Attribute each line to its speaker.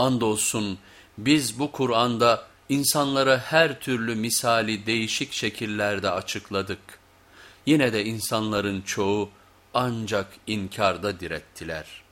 Speaker 1: Andolsun biz bu Kur'an'da insanlara her türlü misali değişik şekillerde açıkladık. Yine de insanların çoğu ancak inkarda direttiler.''